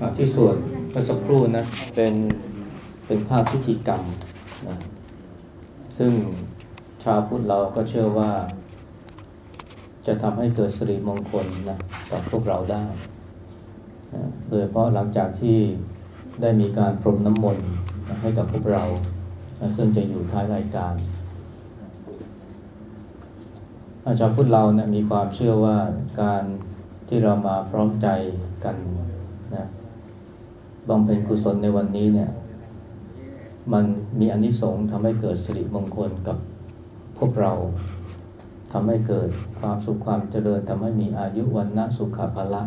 อ่าที่สวดเมื่อสักครู่นะเป็นเป็นภาพพิธีกรรมนะซึ่งชาวพุทธเราก็เชื่อว่า จะทำให้เกิดสิริมงคลนะกับพวกเราได้นะโดยเฉพาะหลังจากที่ได้มีการพรมน้ำมนต์ให้กับพวกเรา ซึ่งจะอยู่ท้ายรายการอาชาวพุทธเราเนี่ยมีความเชื่อว่าการที่เรามาพร้อมใจกัน บำเพ็ญกุศลในวันนี้เนี่ย มันมีอานิสงส์ทำให้เกิดสิริมงคลกับพวกเราทำให้เกิดความสุขความเจริญทำให้มีอายุวันนะสุขภาละ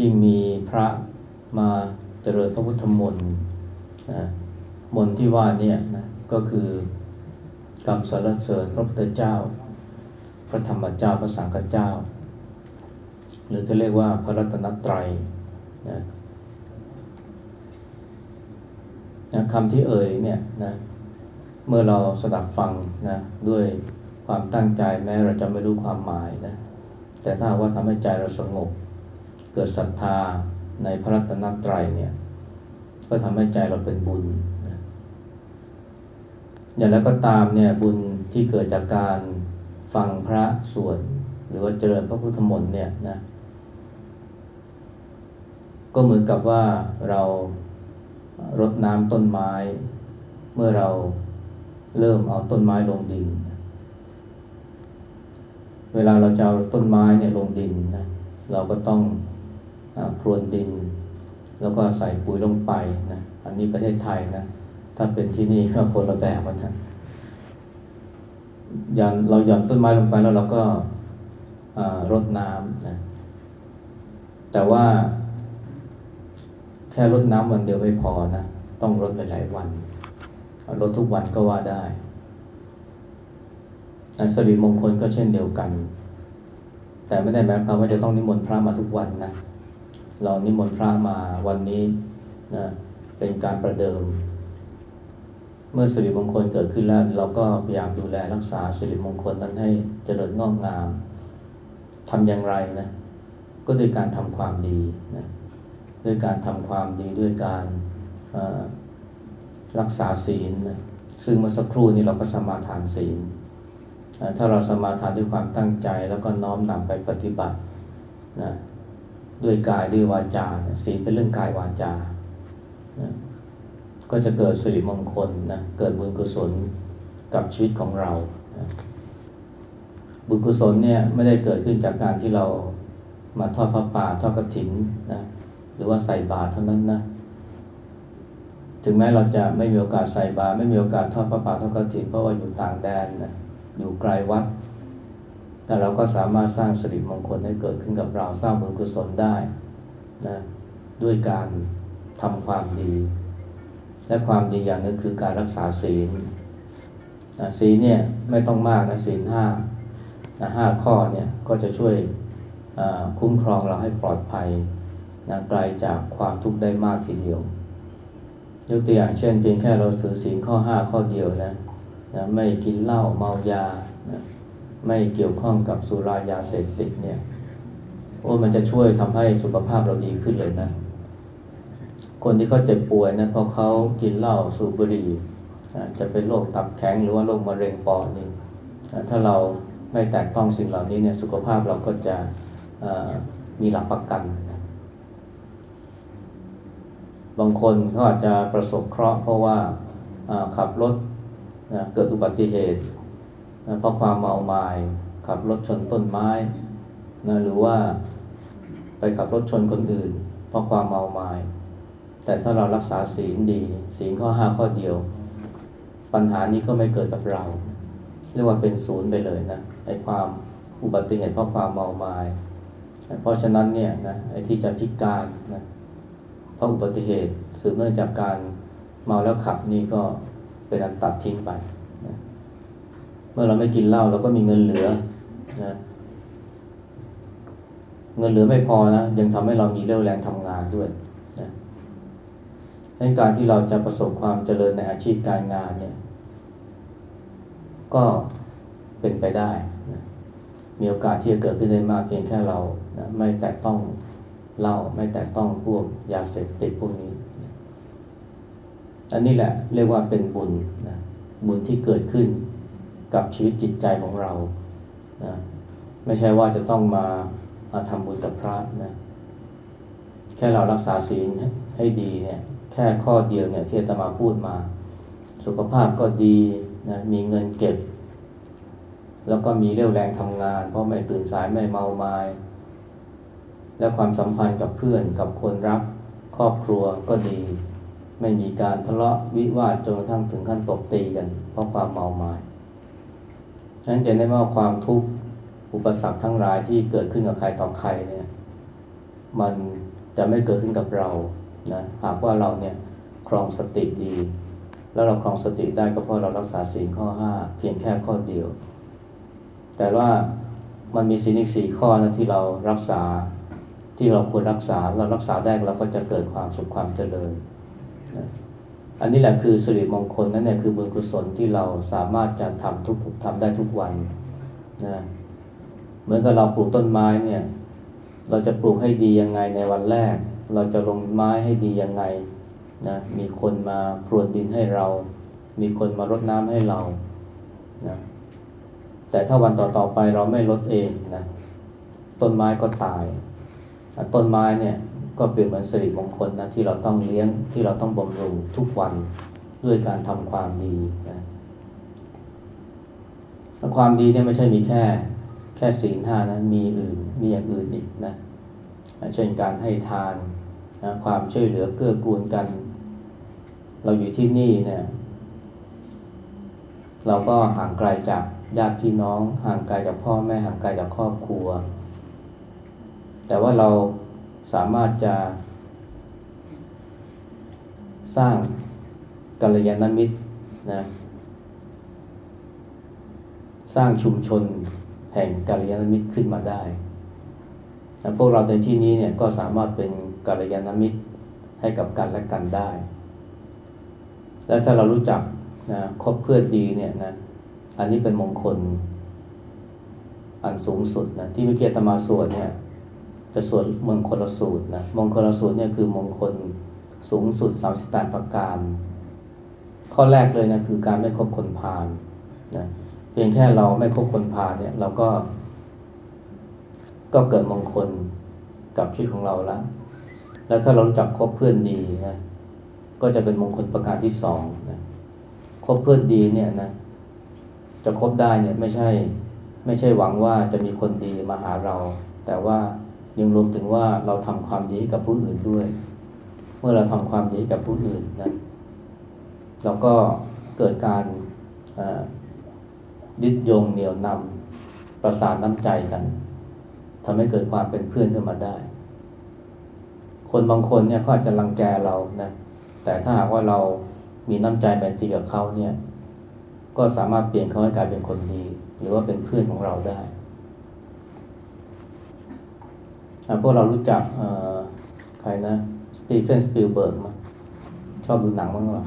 ยิ่งมีพระมาเจริญพระพุทธมนต์มนต์ที่ว่าเนี่ยนะก็คือกรรมสรรเสริญพระพุทธเจ้า พระธรรมเจ้าพระสังฆเจ้า หรือที่เรียกว่าพระรัตนตรัย นะนะคำที่เอ่ยเนี่ยนะเมื่อเราสดับฟังนะด้วยความตั้งใจแม้เราจะไม่รู้ความหมายนะแต่ถ้าว่าทำให้ใจเราสงบ เกิดศรัทธาในพระรัตนตรัยเนี่ยก็ทำให้ใจเราเป็นบุญนะอย่างแล้วก็ตามเนี่ยบุญที่เกิดจากการฟังพระสวดหรือว่าเจริญพระพุทธมนต์เนี่ยนะ ก็เหมือนกับว่าเรารดน้ำต้นไม้ เมื่อเราเริ่มเอาต้นไม้ลงดิน เวลาเราจะเอาต้นไม้เนี่ยลงดินนะเราก็ต้องอพรวนดิน แล้วก็ใส่ปุ๋ยลงไปนะอันนี้ประเทศไทยนะถ้าเป็นที่นี่ก็คนละแบบกันนะยันเราหย่อนต้นไม้ลงไปแล้วเราก็รดน้ำนะแต่ว่า ค่รดน้ำวันเดียวไม่พอนะ ต้องรดหลาย ๆ วันรดทุกวันก็ว่าได้สริมงคลก็เช่นเดียวกัน แต่ไม่ได้หมายความว่าจะต้องนิมนต์พระมาทุกวันนะ เรานิมนต์พระมาวันนี้นะเป็นการประเดิม เมื่อสิริมงคลเกิดขึ้นแล้ว เราก็พยายามดูแลรักษาสิริมงคลนั้นให้เจริญงอกงามทำอย่างไรนะ ก็ด้วยการทำความดีนะ ด้วยการทำความดีด้วยการรักษาศีลนะซึ่งเมื่อสักครู่นี้เราก็สมาทานศีล ถ้าเราสมาทานด้วยความตั้งใจแล้วก็น้อมนำไปปฏิบัตินะด้วยกายด้วยวาจาศีลเป็นเรื่องกายวาจานะก็จะเกิดสิริมงคลนะเกิดบุญกุศลกับชีวิตของเรานะบุญกุศลเนี่ยไม่ได้เกิดขึ้นจากการที่เรามาทอดพระป่าทอดกระถินนะ รือว่าใส่บาตรเท่านั้นนะ ถึงแม้เราจะไม่มีโอกาสใส่บาตรไม่มีโอกาสทอดพระป่าทอดกระถิ่นเพราะว่าอยู่ต่างแดนนะอยู่ไกลวัด แต่เราก็สามารถสร้างสิริมงคลให้เกิดขึ้นกับเราสร้างบุญกุศลได้นะด้วยการทำความดี และความดีอย่างนึงคือการรักษาศีลศีลเนี่ยไม่ต้องมากนะศีลห้าห้าข้อเนี่ยก็จะช่วยคุ้มครองเราให้ปลอดภัย นะไกลจากความทุกข์ได้มากทีเดียวยกตัวอย่างเช่น เพียงแค่เราถือศีลข้อห้าข้อเดียวนะนะไม่กินเหล้าเมายานะไม่เกี่ยวข้องกับสุรายาเสพติดเนี่ยโอ้มันจะช่วยทำให้สุขภาพเราดีขึ้นเลยนะ คนที่เขาเจ็บป่วยนะพอเขากินเหล้าสูบบุหรี่จะเป็นโรคตับแข็งหรือว่าโรคมะเร็งปอดนี่ถ้าเราไม่แตะต้องสิ่งเหล่านี้เนี่ยสุขภาพเราก็จะมีหลักประกัน บางคนเขาอาจจะประสบเคราะห์เพราะว่าขับรถนะเกิดอุบัติเหตุนะเพราะความเมาไมา้ขับรถชนต้นไม้นะหรือว่าไปขับรถชนคนอื่น เพราะความเมาไมา้แต่ถ้าเรารักษาศีลดี ศีลข้อห้าข้อเดียว ปัญหานี้ก็ไม่เกิดกับเรา เรียกว่าเป็นศูนย์ไปเลยนะไอ้ความอุบัติเหตุเพราะความเมาไมา้เพราะฉะนั้นเนี่ยนะไอ้ที่จะพิการนะ ราะอุบัติเหตุสืบเนื่องจากการเมาแล้วขับนี่ก็เป็นอันตัดทิ้งไปนะเมื่อเราไม่กินเหล้าเราก็มีเงินเหลือนะเงินเหลือไม่พอนะยังทำให้เรามีเรี่ยวแรงทำงานด้วยนะในการที่เราจะประสบความเจริญในอาชีพการงานเนี่ย ก็เป็นไปได้นะมีโอกาสที่จะเกิดขึ้นได้มากเพียงแค่เรานะไม่แตะต้อง เหล้าไม่แตะต้องพวกยาเสพติดพวกนี้ อันนี้แหละเรียกว่าเป็นบุญนะบุญที่เกิดขึ้นกับชีวิตจิตใจของเรานะไม่ใช่ว่าจะต้องมามาทำบุญกับพระนะแค่เรารักษาศีลให้ดีเนี่ยแค่ข้อเดียวเนี่ยที่อาตมาพูดมา สุขภาพก็ดีนะมีเงินเก็บ แล้วก็มีเรี่ยวแรงทำงาน เพราะไม่ตื่นสายไม่เมาไมา้ และความสัมพันธ์กับเพื่อนกับคนรัก ครอบครัวก็ดี ไม่มีการทะเลาะวิวาทจนกระทั่งถึงขั้นตบตีกัน เพราะความเมาไมา้ฉะนั้นจะได้ว่าความทุกข์อุปสรรคทั้งหลายที่เกิดขึ้นกับใครต่อใครเนี่ยมันจะไม่เกิดขึ้นกับเรานะหากว่าเราเนี่ยครองสติดี แล้วเราครองสติได้ก็เพราะเรารักษาศีลข้อห้าเพียงแค่ข้อเดียว แต่ว่ามันมีศีลอีกสี่ข้อนะที่เรารักษา ที่เราควรรักษาเรารักษาได้เราก็จะเกิดความสุขความเจริญนะอันนี้แหละคือสิริมงคลนั่นแหละคือบุญกุศลที่เราสามารถจะทำทุกทำได้ทุกวันนะเหมือนกับเราปลูกต้นไม้เนี่ยเราจะปลูกให้ดียังไงในวันแรก เราจะลงไม้ให้ดียังไงนะมีคนมาพรวนดินให้เรา มีคนมารดน้ำให้เรานะแต่ถ้าวันต่อๆไปเราไม่ลดเองนะต้นไม้ก็ตาย ต้นไม้เนี่ยก็เปรียบเหมือนสิริมงคลนะที่เราต้องเลี้ยงที่เราต้องบำรุงทุกวันด้วยการทำความดีนะความดีเนี่ยไม่ใช่มีแค่แค่ศีลห้านะมีอื่นมีอย่างอื่นอีกนะเช่นการให้ทานนะความช่วยเหลือเกื้อกูลกัน เราอยู่ที่นี่เนี่ยเราก็ห่างไกลจากญาติพี่น้อง ห่างไกลจากพ่อแม่ห่างไกลจากครอบครัว แต่ว่าเราสามารถจะ สร้างกัลยาณมิตรนะสร้างชุมชนแห่งกัลยาณมิตรขึ้นมาได้นะพวกเราในที่นี้เนี่ยก็สามารถเป็นกัลยาณมิตรให้กับกันและกันได้ แล้วถ้าเรารู้จักนะคบเพื่อนดีเนี่ยนะ อันนี้เป็นมงคล อันสูงสุดนะที่มิเกียรตมาสวดเนี่ย จะสวดมงคลสูตรนะมงคลสูตรเนี่ยคือมงคลสูงสุด 38 ประการ ข้อแรกเลยนะคือการไม่คบคนพาลนะเพียงแค่เราไม่คบคนพาลเนี่ยเราก็ ก็เกิดมงคลกับชีวิตของเราแล้วแล้วถ้าเรารู้จักคบเพื่อนดีนะก็จะเป็นมงคลประการที่สองนะคบเพื่อนดีเนี่ยนะจะคบได้เนี่ยไม่ใช่ ไม่ใช่หวังว่าจะมีคนดีมาหาเรา แต่ว่า ยังรวมถึงว่าเราทำความดีกับผู้อื่นด้วย เมื่อเราทำความดีกับผู้อื่นนะเราก็เกิดการยึดโยงเหนี่ยวนำประสานน้ำใจกันทำให้เกิดความเป็นเพื่อนขึ้นมาได้ คนบางคนเนี่ยเขาอาจจะรังแกเรานะแต่ถ้าหากว่าเรามีน้ำใจไมตรีกับเขาเนี่ย ก็สามารถเปลี่ยนเขาให้กลายเป็นคนดี หรือว่าเป็นเพื่อนของเราได้ พวกเรารู้จักใครนะสตีเฟนสปิลเบิร์กมาชอบดูหนังมั้ยวะ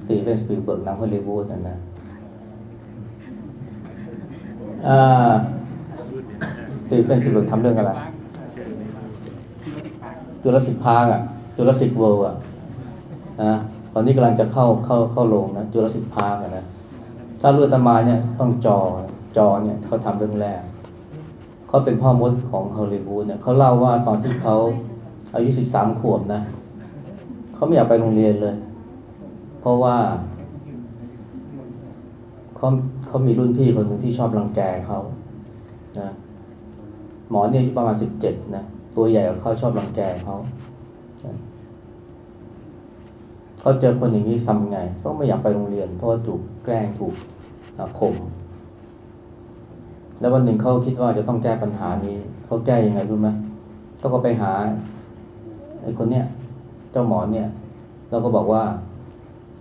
สตีเฟนสปิลเบิร์กหนังฮอลลีวูดนะนะสตีเฟนสปิลเบิร์กทำเรื่องอะไรJurassic Park อะ Jurassic World อะนะตอนนี้กำลังจะเข้าเข้าเข้าโรงนะ Jurassic Park นะถ้ารุ่นอาตมาเนี่ยต้อง Jaws Jaws เนี่ยเขาทำเรื่องแรก เขาเป็นพ่อมดของฮอลลีวูดเนี่ยเขาเล่าว่าตอนที่เขาอายุสิบสามขวบนะเขาไม่อยากไปโรงเรียนเลย เพราะว่าเขาเขามีรุ่นพี่คนหนึ่งที่ชอบรังแกเขานะหมอเนี่ยอายุประมาณสิบเจ็ดนะตัวใหญ่กว่าเขาชอบรังแกเขาเขาเจอคนอย่างนี้ทำไง ก็ไม่อยากไปโรงเรียน เพราะว่าถูกแกล้งถูกข่ม แล้ววันหนึ่งเขาคิดว่าจะต้องแก้ปัญหานี้เขาแก้ยังไงรู้ไหมเขาก็ไปหาไอ้คนเนี้ยเจ้าหมอเนี่ยเราก็บอกว่า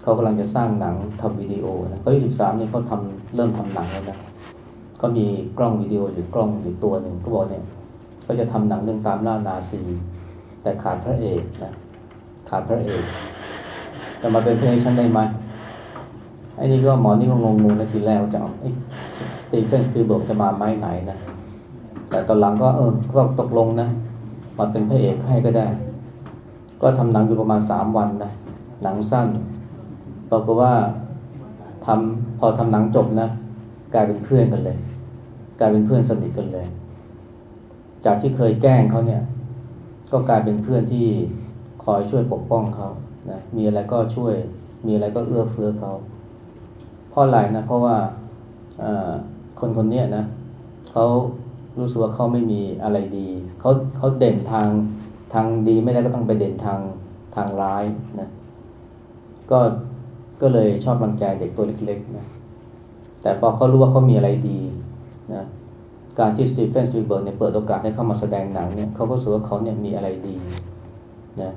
เขากำลังจะสร้างหนังทำวิดีโอนะเขาอายุสิบสามเนี่ยเขาทำเริ่มทำหนังแล้วนะก็มีกล้องวิดีโออยู่กล้องอยู่ตัวหนึ่งก็บอกเนี่ยก็จะทำหนังเรื่องตามล่านาซีแต่ขาดพระเอกนะขาดพระเอกจะมาเป็นพระเอกชั้นได้ไหมไอ้นี่ก็หมอนี่ก็งงๆนะทีแรกว่าจะเอา สตีเฟนสปีเบิร์กจะมาไม้ไหนนะ แต่ตอนหลังก็เออก็ตกลงนะมาเป็นพระเอกให้ก็ได้ ก็ทำหนังอยู่ประมาณสามวันนะ หนังสั้นปรากฏว่าทำพอทำหนังจบนะ กลายเป็นเพื่อนกันเลย กลายเป็นเพื่อนสนิทกันเลย จากที่เคยแกล้งเขาเนี่ย ก็กลายเป็นเพื่อนที่คอยช่วยปกป้องเขานะมีอะไรก็ช่วย มีอะไรก็เอื้อเฟื้อเขาเพราะอะไรนะ เพราะว่า คนคนนี้นะเขารู้สึกว่าเขาไม่มีอะไรดีเขาเขาเด่นทางทางดีไม่ได้ก็ต้องไปเด่นทางทางร้ายนะก็ก็เลยชอบรังแกเด็กตัวเล็กๆนะแต่พอเขารู้ว่าเขามีอะไรดีนะการที่สตีเฟนสปิลเบิร์กเนี่ยเปิดโอกาสให้เขามาแสดงหนังเนี่ยเขาก็รู้สึกว่าเขาเนี่ยมีอะไรดีนะ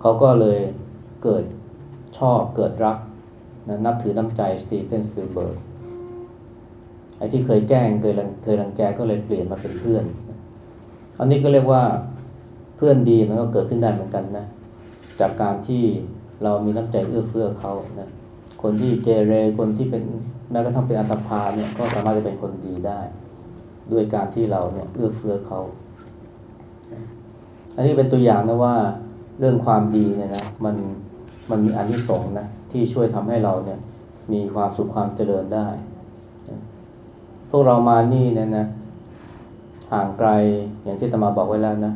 เขาก็เลยเกิดชอบเกิดรักนะนับถือน้ำใจสตีเฟนสปิลเบิร์ก ไอ้ที่เคยแกล้งเคยรังเคยรังแกก็เลยเปลี่ยนมาเป็นเพื่อน อันนี้ก็เรียกว่าเพื่อนดีมันก็เกิดขึ้นได้เหมือนกันนะ จากการที่เรามีน้ำใจเอื้อเฟื้อเขานะคนที่เกเรคนที่เป็นแม้กระทั่งเป็นอันตพาเนี่ยก็สามารถจะเป็นคนดีได้ ด้วยการที่เราเนี่ยเอื้อเฟื้อเขา อันนี้เป็นตัวอย่างนะว่าเรื่องความดีเนี่ยนะมันมันมีอานิสงส์นะที่ช่วยทำให้เราเนี่ยมีความสุขความเจริญได้ พวกเรามานี่เนี่ยนะ ห่างไกลอย่างที่ตมาบอกไว้แล้วนะ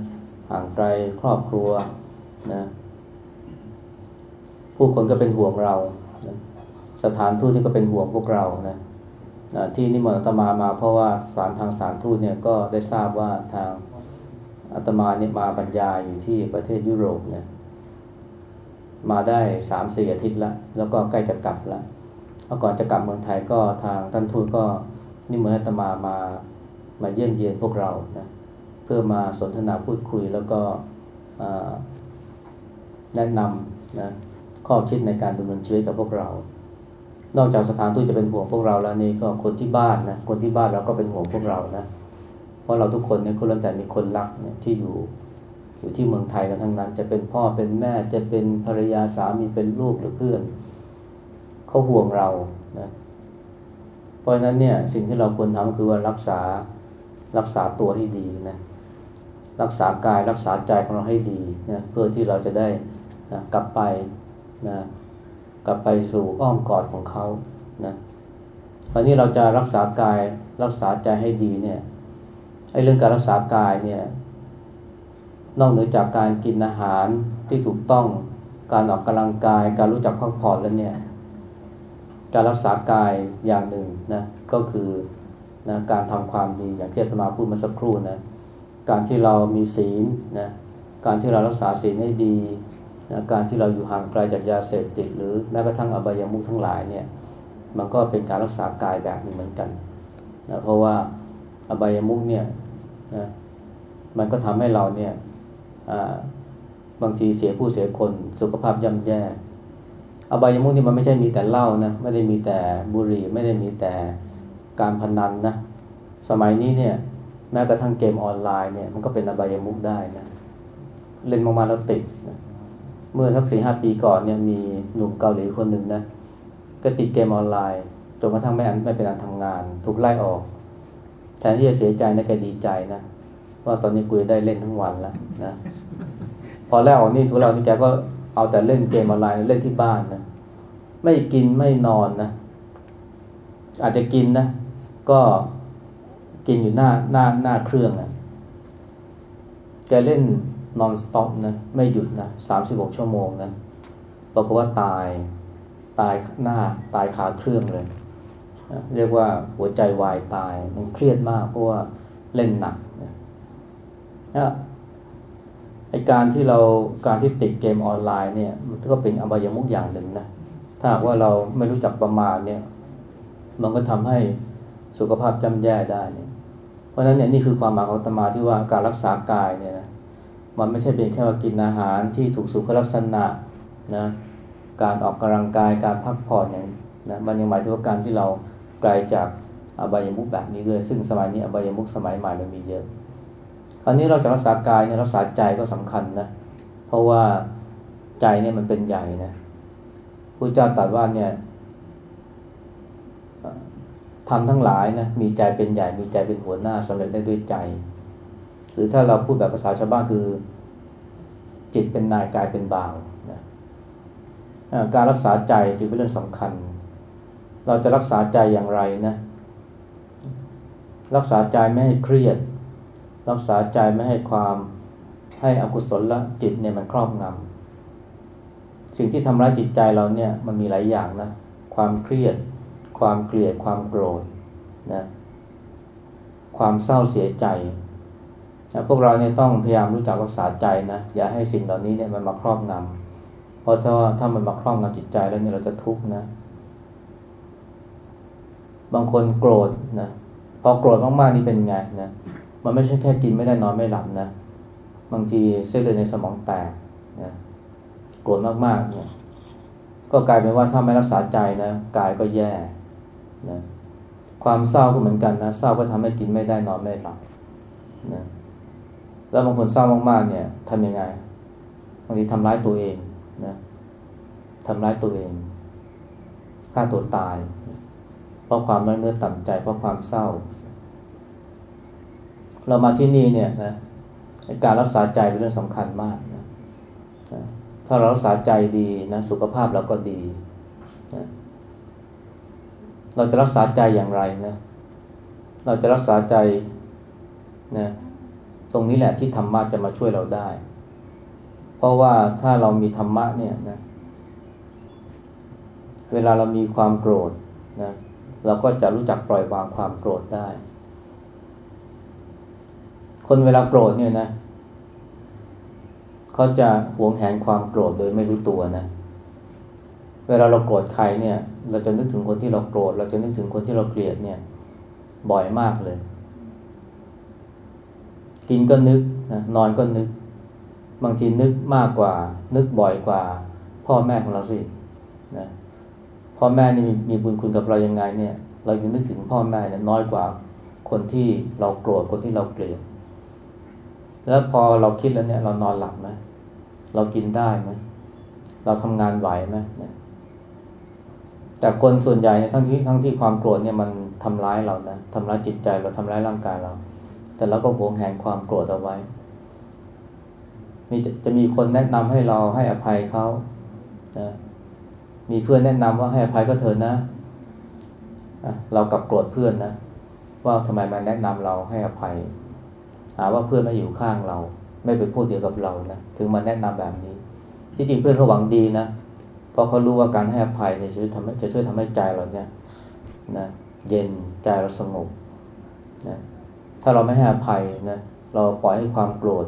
ห่างไกลครอบครัวนะ ผู้คนก็เป็นห่วงเรานะสถานทูตที่ก็เป็นห่วงพวกเรานะนะที่นิมนต์อาตมามาเพราะว่าสารทางสารทูตเนี่ยก็ได้ทราบว่าทางอาตมาเนี่ยมาบรรยายอยู่ที่ประเทศยุโรปเนี่ยมาได้สามสี่อาทิตย์แล้ว แล้วก็ใกล้จะกลับล้วแล้วก่อนจะกลับเมืองไทยก็ทางท่านทูตก็ นิมนต์อาตมามามาเยี่ยมเยียนพวกเรานะเพื่อมาสนทนาพูดคุยแล้วก็แนะนำนะข้อคิดในการดำเนินชีวิตกับพวกเรา นอกจากสถานทูตจะเป็นห่วงพวกเราแล้วนี่ก็คนที่บ้านนะคนที่บ้านเราก็เป็นห่วงพวกเรานะเพราะเราทุกคนเนี่ยคนล้วนแต่มีคนรักเนี่ยที่อยู่อยู่ที่เมืองไทยกันทั้งนั้น จะเป็นพ่อเป็นแม่จะเป็นภรรยาสามีเป็นลูกหรือเพื่อนเขาห่วงเรานะ เพราะฉะนั้นเนี่ยสิ่งที่เราควรทำคือว่ารักษารักษาตัวให้ดีนะรักษากายรักษาใจของเราให้ดีนะเพื่อที่เราจะได้นะกลับไปนะกลับไปสู่อ้อมกอดของเขานะคราวนี้เราจะรักษากายรักษาใจให้ดีเนี่ยไอ้เรื่องการรักษากายเนี่ยนอกเหนือจากการกินอาหารที่ถูกต้องการออกกำลังกาย การรู้จักพักผ่อนแล้วเนี่ย การรักษากายอย่างหนึ่งนะก็คือนะการทำความดีอย่างที่อาตมาพูดมาสักครู่นะการที่เรามีศีลนะการที่เรารักษาศีลให้ดีนะการที่เราอยู่ห่างไกลจากยาเสพติด หรือแม้กระทั่งอบายามุขทั้งหลายเนี่ยมันก็เป็นการรักษากายแบบหนึ่งเหมือนกันนะเพราะว่าอบายามุขเนี่ยนะมันก็ทำให้เราเนี่ยบางทีเสียผู้เสียคนสุขภาพย่ำแย่ อบายามุขนี่มันไม่ใช่มีแต่เหล้านะไม่ได้มีแต่บุหรี่ ไม่ได้มีแต่การพนันนะสมัยนี้เนี่ยแม้กระทั่งเกมออนไลน์เนี่ยมันก็เป็นอบายามุขได้นะเล่นมากๆแล้วติดนะเมื่อสักสี่ห้าปีก่อนเนี่ยมีหนุ่มเกาหลีคนหนึ่งนะก็ติดเกมออนไลน์จนกระทั่งไม่อันไม่เป็นอันทำงาน ถูกไล่ออกแทนที่จะเสียใจนะแกดีใจนะว่าตอนนี้กูได้เล่นทั้งวันแล้วนะพอแรกออกนี่ทุกเรานี่แกก็ เอาแต่เล่นเกมออนไลน์เล่นที่บ้านนะไม่กินไม่นอนนะ อาจจะกินนะ ก็กินอยู่หน้าหน้าหน้าเครื่องอะ่ะแกเล่นนอนสต็อปนะไม่หยุดนะสามสิบหกชั่วโมงนะปรากฏว่าตายตายหน้าตายขาเครื่องเลยนะเรียกว่าหัวใจวายตายมันเครียดมากเพราะว่าเล่นหนักนะ ไอการที่เราการที่ติดเกมออนไลน์เนี่ยมันก็เป็นอบายมุกอย่างหนึ่งนะถ้าหากว่าเราไม่รู้จักประมาณเนี่ยมันก็ทำให้สุขภาพจำแย่ได้เนี่ยเพราะฉะนั้นเนี่ยนี่คือความหมายของตมาที่ว่าการรักษากายเนี่ยนะมันไม่ใช่เพียงแค่ว่ากินอาหารที่ถูกสุขลักษณะนะการออกกำลังกายการพักผ่อนอย่างนะมันยังหมายถึงว่าการที่เราไกลจากอบายมุกแบบนี้ด้วย ซึ่งสมัยนี้อบายมุกสมัยใหม่มันมีเยอะ อันนี้เราจะรักษากายเนี่ยรักษาใจก็สำคัญนะ เพราะว่าใจเนี่ยมันเป็นใหญ่นะพระเจ้าตรัสว่าเนี่ยทำทั้งหลายนะมีใจเป็นใหญ่มีใจเป็นหัวหน้าสำเร็จได้ด้วยใจ หรือถ้าเราพูดแบบภาษาชาวบ้านคือ จิตเป็นนายกายเป็นบ่าวนะการรักษาใจจึงเป็นเรื่องสำคัญ เราจะรักษาใจอย่างไรนะรักษาใจไม่ให้เครียด รักษาใจไม่ให้ความให้อกุศลละจิตเนี่ยมันครอบงำสิ่งที่ทำร้ายจิตใจเราเนี่ยมันมีหลายอย่างนะ ความเครียด ความเกลียด ความโกรธนะความเศร้าเสียใจนะพวกเราเนี่ยต้องพยายามรู้จักรักษาใจนะอย่าให้สิ่งเหล่านี้เนี่ยมันมาครอบงำเพราะถ้าถ้ามันมาครอบงำจิตใจแล้วเนี่ยเราจะทุกข์นะ บางคนโกรธนะพอโกรธมากๆนี่เป็นไงนะ มันไม่ใช่แค่กินไม่ได้นอนไม่หลับนะ บางทีเส้นเลือดในสมองแตกนะโกรธมากๆเนี่ยก็กลายเป็นว่าถ้าไม่รักษาใจนะกายก็แย่นะความเศร้าก็เหมือนกันนะเศร้าก็ทำให้กินไม่ได้นอนไม่หลับนะแล้วบางคนเศร้ามากๆเนี่ยทำยังไงบางทีทำร้ายตัวเองนะทำร้ายตัวเองฆ่าตัวตาย เพราะความน้อยเนื้อต่ำใจ เพราะความเศร้า เรามาที่นี่เนี่ยนะการรักษาใจเป็นเรื่องสำคัญมากนะถ้าเรารักษาใจดีนะสุขภาพเราก็ดีนะเราจะรักษาใจอย่างไรนะเราจะรักษาใจนะตรงนี้แหละที่ธรรมะจะมาช่วยเราได้ เพราะว่าถ้าเรามีธรรมะเนี่ยนะเวลาเรามีความโกรธนะเราก็จะรู้จักปล่อยวางความโกรธได้ คนเวลาโกรธเนี่ยนะเขาจะหวงแหนความโกรธโดยไม่รู้ตัวนะ เวลาเราโกรธใครเนี่ย เราจะนึกถึงคนที่เราโกรธ เราจะนึกถึงคนที่เราเกลียดเนี่ย บ่อยมากเลย กินก็นึกนะนอนก็นึก บางทีนึกมากกว่า นึกบ่อยกว่า พ่อแม่ของเราสินะพ่อแม่นี่มีมีบุญคุณกับเรายังไงเนี่ย เรายังนึกถึงพ่อแม่เนี่ยน้อยกว่าคนที่เราโกรธคนที่เราเกลียด แล้วพอเราคิดแล้วเนี่ย เรานอนหลับไหมเรากินได้ไหมเราทำงานไหวไหมเนี่ยแต่คนส่วนใหญ่เนี่ยทั้งที่ทั้งที่ความโกรธเนี่ยมันทำร้ายเรานะทำร้ายจิตใจเราทำร้ายร่างกายเรา แต่เราก็หวงแหนความโกรธเอาไว้มีจะมีคนแนะนำให้เราให้อภัยเขานะมีเพื่อนแนะนำว่าให้อภัยก็เถิดนะเรากลับโกรธเพื่อนนะ ว่าทำไมมาแนะนำเราให้อภัย หาว่าเพื่อนไม่อยู่ข้างเรา ไม่เป็นผู้เดียวกับเรานะถึงมาแนะนำแบบนี้ ที่จริงเพื่อนเขาหวังดีนะเพราะเขารู้ว่าการให้อภัยเนี่ยจะทำให้จะช่วยทำให้ใจเราเนี่ยนะเย็นใจเราสงบนะถ้าเราไม่ให้อภัยนะเราปล่อยให้ความโกรธ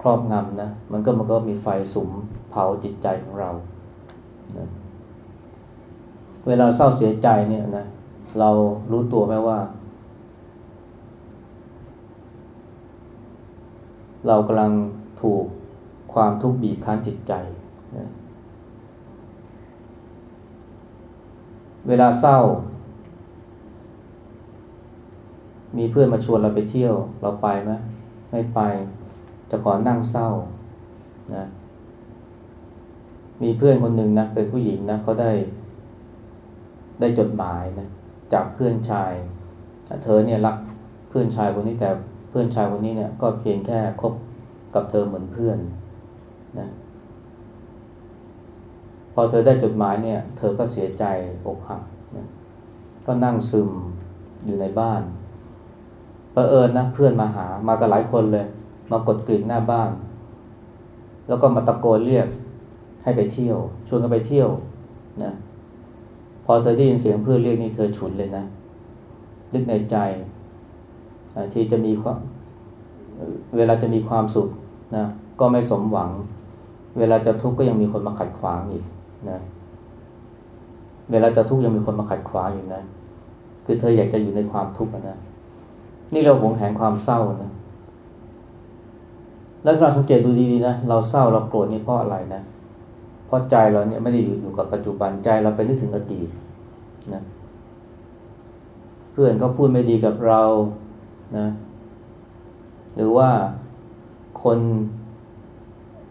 ครอบงำนะมันก็มันก็มีไฟสุมเผาจิตใจของเรานะเวลาเศร้าเสียใจเนี่ยนะเรารู้ตัวไหมว่า เรากำลังถูกความทุกข์บีบคั้นจิตใจนะเวลาเศร้า มีเพื่อนมาชวนเราไปเที่ยว เราไปไหมไม่ไป จะขอนั่งเศร้านะมีเพื่อนคนหนึ่งนะเป็นผู้หญิงนะเขาได้ได้จดหมายนะจากเพื่อนชาย เธอเนี่ยรักเพื่อนชายคนนี้แต่ เพื่อนชายคนนี้เนี่ยก็เพียงแค่คบกับเธอเหมือนเพื่อนนะพอเธอได้จดหมายเนี่ย เธอก็เสียใจอกหักนะก็นั่งซึมอยู่ในบ้านประเอิญนะเพื่อนมาหามากันหลายคนเลย มากดกริ่งหน้าบ้าน แล้วก็มาตะโกนเรียกให้ไปเที่ยว ชวนกันไปเที่ยวนะพอเธอได้ยินเสียงเพื่อนเรียกนี่เธอฉุนเลยนะนึกในใจ ที่จะมีความเวลาจะมีความสุขนะก็ไม่สมหวัง เวลาจะทุกข์ก็ยังมีคนมาขัดขวางอีกนะเวลาจะทุกข์ยังมีคนมาขัดขวางอยู่นะคือเธออยากจะอยู่ในความทุกข์นะนี่เราหวงแหนความเศร้านะแล้วเราสังเกตดูดีๆนะเราเศร้าเราโกรธนี่เพราะอะไรนะเพราะใจเราเนี่ยไม่ได้อยู่อยู่กับปัจจุบันใจเราไปนึกถึงอดีตนะเพื่อนก็พูดไม่ดีกับเรา นะหรือว่าคน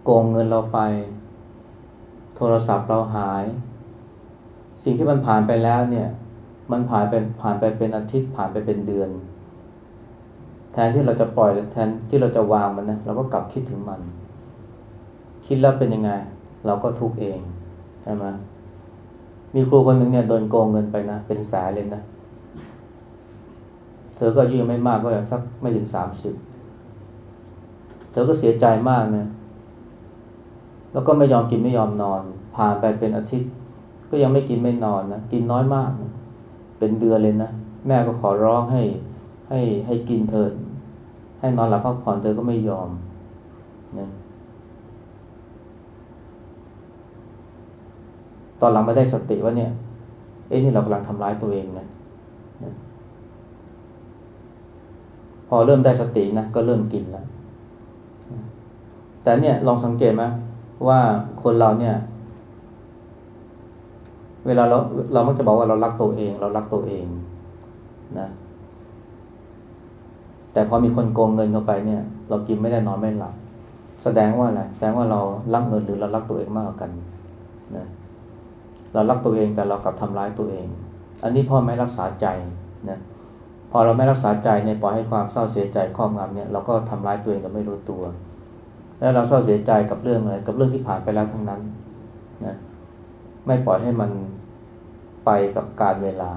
โกงเงินเราไป โทรศัพท์เราหาย สิ่งที่มันผ่านไปแล้วเนี่ย มันผ่านไปผ่านไปเป็นอาทิตย์ผ่านไปเป็นเดือน แทนที่เราจะปล่อยแทนที่เราจะวางมันนะเราก็กลับคิดถึงมัน คิดแล้วเป็นยังไง เราก็ทุกเองใช่ไหมมีครูคนหนึ่งเนี่ยโดนโกงเงินไปนะ เป็นแสนเลยนะเธอก็อายุยังไม่มากก็สักไม่ถึงสามสิบเธอก็เสียใจมากนะแล้วก็ไม่ยอมกินไม่ยอมนอน ผ่านไปเป็นอาทิตย์ ก็ยังไม่กินไม่นอนนะกินน้อยมากนะเป็นเดือนเลยนะแม่ก็ขอร้องให้ให้ให้กินเถิดให้นอนหลับพักผ่อนเธอก็ไม่ยอมนะตอนหลังมาได้สติว่าเนี่ย เอ้นี่เรากำลังทำร้ายตัวเองนะนะ พอเริ่มได้สตินะก็เริ่มกินแล้ว แต่เนี่ยลองสังเกตไหมว่าคนเราเนี่ย เวลาเราเรามักจะบอกว่าเรารักตัวเอง เรารักตัวเองนะแต่พอมีคนโกงเงินเข้าไปเนี่ย เรากินไม่ได้นอนไม่หลับแสดงว่าอะไรแสดงว่าเรารักเงินหรือเรารักตัวเองมากกว่ากันนะเรารักตัวเองแต่เรากลับทำร้ายตัวเอง อันนี้พ่อไม่รักษาใจนะ พอเราไม่รักษาใจเนี่ยปล่อยให้ความเศร้าเสียใจครอบงำเนี่ยเราก็ทำร้ายตัวเองก็ไม่รู้ตัว แล้วเราเศร้าเสียใจกับเรื่องอะไรกับเรื่องที่ผ่านไปแล้วทั้งนั้นนะไม่ปล่อยให้มันไปกับการเวลา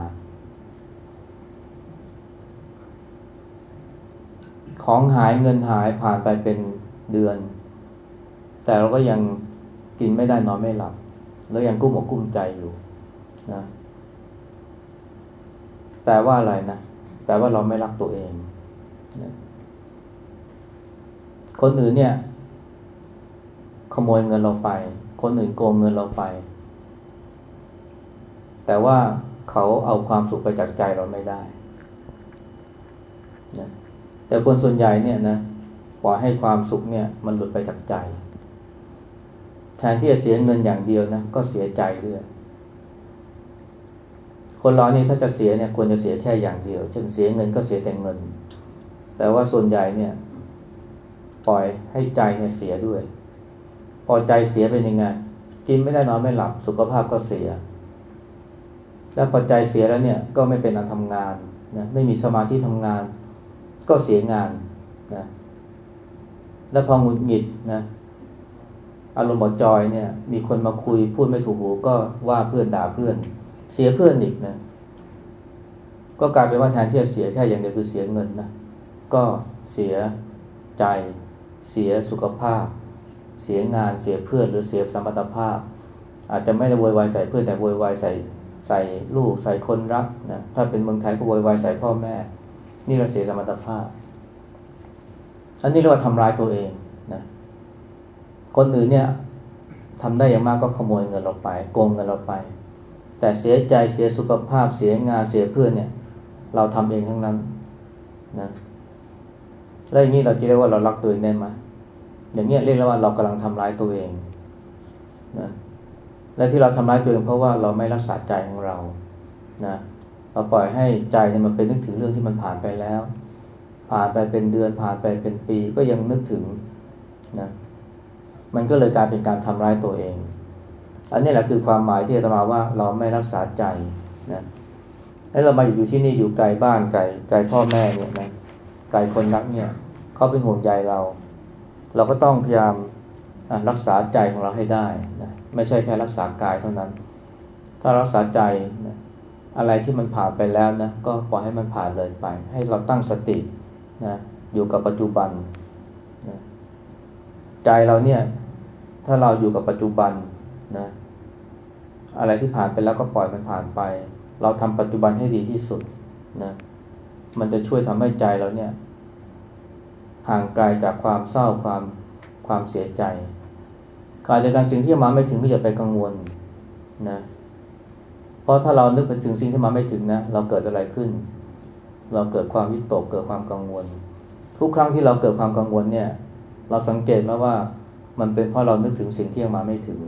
ของหายเงินหายผ่านไปเป็นเดือน แต่เราก็ยังกินไม่ได้นอนไม่หลับ แล้วยังกุ้มอกกุ้มใจอยู่นะแปลว่าอะไรนะ แปลว่าเราไม่รักตัวเองนะคนอื่นเนี่ย ขโมยเงินเราไป คนอื่นโกงเงินเราไป แต่ว่าเขาเอาความสุขไปจากใจเราไม่ได้นะแต่คนส่วนใหญ่เนี่ยนะปล่อยให้ความสุขเนี่ย มันหลุดไปจากใจ แทนที่จะเสียเงินอย่างเดียวนะก็เสียใจด้วย คนเรานี่ถ้าจะเสียเนี่ยควรจะเสียแค่อย่างเดียว เช่นเสียเงินก็เสียแต่เงิน แต่ว่าส่วนใหญ่เนี่ย ปล่อยให้ใจเนี่ยเสียด้วย พอใจเสียเป็นยังไง กินไม่ได้นอนไม่หลับสุขภาพก็เสีย แล้วพอใจเสียแล้วเนี่ยก็ไม่เป็นอันทำงานนะไม่มีสมาธิทำงาน ก็เสียงานนะแล้วพอหงุดหงิดนะอารมณ์บอดจอยเนี่ย มีคนมาคุยพูดไม่ถูกหูก็ว่าเพื่อนด่าเพื่อน เสียเพื่อนอีกนะ ก็กลายเป็นว่าแทนที่จะเสียแค่อย่างเดียวคือเสียเงินนะ ก็เสียใจ เสียสุขภาพ เสียงานเสียเพื่อนหรือเสียสมรรถภาพ อาจจะไม่ได้โวยวายใส่เพื่อนแต่โวยวายใส่ใส่ลูกใส่คนรักนะถ้าเป็นเมืองไทยก็โวยวายใส่พ่อแม่ นี่เราเสียสมรรถภาพ อันนี้เรียกว่าทำร้ายตัวเองนะคนอื่นเนี่ยทำได้อย่างมากก็ขโมยเงินเราไปโกงเงินเราไป แต่เสียใจเสียสุขภาพเสียงานเสียเพื่อนเนี่ย เราทำเองทั้งนั้นนะแล้วอย่างนี้เราจะเรียกว่าเรารักตัวเองได้ไหมอย่างนี้เรียกว่าเรากำลังทำร้ายตัวเองนะและที่เราทำร้ายตัวเองเพราะว่าเราไม่รักษาใจของเรานะเราปล่อยให้ใจเนี่ยมันเป็นนึกถึงเรื่องที่มันผ่านไปแล้ว ผ่านไปเป็นเดือนผ่านไปเป็นปีก็ยังนึกถึงนะมันก็เลยกลายเป็นการทำร้ายตัวเอง อันนี้แหละคือความหมายที่จะมาว่าเราไม่รักษาใจนะแล้เรามาอยู่ที่นี่อยู่ไกลบ้านไกลไกลพ่อแม่เนี่ยนะไกลคนรักเนี่ยเขาเป็นห่วงใยเรา เราก็ต้องพยายามรักษาใจของเราให้ได้นะไม่ใช่แค่รักษากายเท่านั้น ถ้ารักษาใจนะอะไรที่มันผ่านไปแล้วนะก็ปล่อยให้มันผ่านเลยไป ให้เราตั้งสตินะอยู่กับปัจจุบันนะใจเราเนี่ยถ้าเราอยู่กับปัจจุบันนะ อะไรที่ผ่านไปแล้วก็ปล่อยมันผ่านไป เราทำปัจจุบันให้ดีที่สุดนะมันจะช่วยทำให้ใจเราเนี่ย ห่างไกลจากความเศร้าความความเสียใจขณะเดียวกันสิ่งที่มาไม่ถึงก็อย่าไปกังวลนะเพราะถ้าเรานึกไปถึงสิ่งที่มาไม่ถึงนะเราเกิดอะไรขึ้น เราเกิดความวิตกเกิดความกังวล ทุกครั้งที่เราเกิดความกังวลเนี่ย เราสังเกตไหมว่ามันเป็นเพราะเรานึกถึงสิ่งที่ยังมาไม่ถึง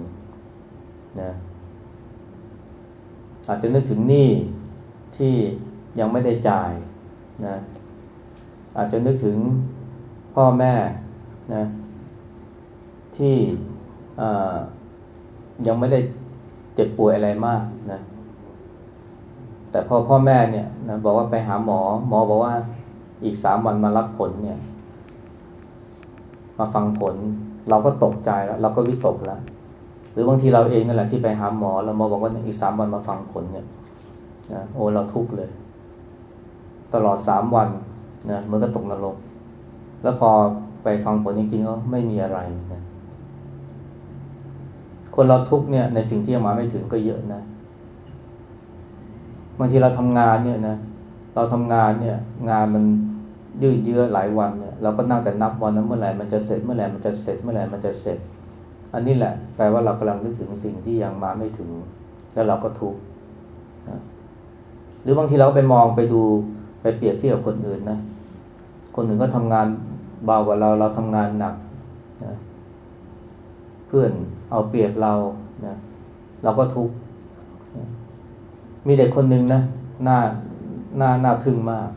นะ อาจจะนึกถึงหนี้ที่ยังไม่ได้จ่ายนะอาจจะนึกถึงพ่อแม่นะที่ยังไม่ได้เจ็บป่วยอะไรมากนะแต่พอพ่อแม่เนี่ยนะบอกว่าไปหาหมอ หมอบอกว่าอีกสามวันมารับผลเนี่ย มาฟังผล เราก็ตกใจแล้ว เราก็วิตกแล้ว หรือบางทีเราเองนั่นแหละที่ไปหาหมอเราหมอบอกว่าอีกสามวันมาฟังผลเนี่ยนะโอ้เราทุกข์เลย ตลอดสามวันนะมือนก็ตกนรก แล้วพอไปฟังผลจริงๆก็ไม่มีอะไรนะคนเราทุกเนี่ยในสิ่งที่ยังมาไม่ถึงก็เยอะนะบางทีเราทำงานเนี่ยนะเราทำงานเนี่ย งานมันยืดเยื้อหลายวันเนี่ยเราก็นั่งแต่นับวันนั้นเมื่อไหร่มันจะเสร็จเมื่อไหร่มันจะเสร็จเมื่อไหร่มันจะเสร็จ อันนี้แหละแปลว่าเรากำลังนึกถึงสิ่งที่ยังมาไม่ถึง แล้วเราก็ทุกข์หรือบางทีเราไปมองไปดูไปเปรียบเทียบกับคนอื่นนะคนอื่นก็ทำงานเบากว่าเราเราทำงานหนักนะเพื่อนเอาเปรียบเรานะเราก็ทุกข์มีเด็กคนหนึ่งนะหน้าหน้าหน้าทึ่งมาก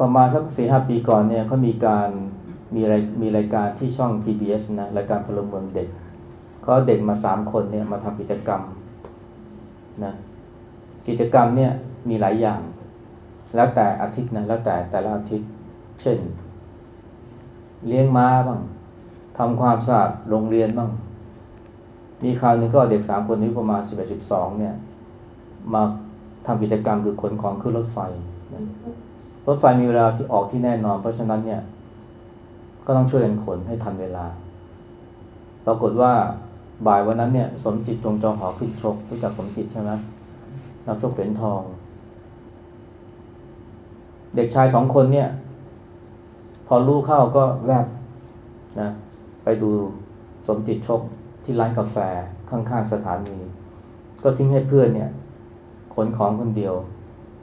ประมาณสักสี่ห้าปีก่อนเนี่ยเขามีการ มีอะไรมีรายการที่ช่อง PBS นะรายการพลเมืองเด็กเขาเด็กมาสามคนเนี่ยมาทำกิจกรรมนะกิจกรรมเนี่ยมีหลายอย่าง แล้วแต่อาทิตย์นะแล้วแต่แต่ละอาทิตย์ เช่น เลี้ยงม้าบ้างทำความสะอาดโรงเรียนบ้าง มีคราวนึงก็เด็กสามคนนี้ประมาณสิบเอ็ดสิบสองเนี่ย มาทำกิจกรรมคือขนของขึ้นรถไฟรถไฟมีเวลาที่ออกที่แน่นอน เพราะฉะนั้นเนี่ย ก็ต้องช่วยกันขนให้ทันเวลา ปรากฏว่าบ่ายวันนั้นเนี่ย สมจิตจงจอหอขึ้นชกรู้จักสมจิตใช่ไหมนักชกเหรียญทอง เด็กชายสองคนเนี่ย พอรู้เข้าก็แวบนะไปดูสมจิตชกที่ร้านกาแฟข้างๆสถานี ก็ทิ้งให้เพื่อนเนี่ย ขนของคนเดียว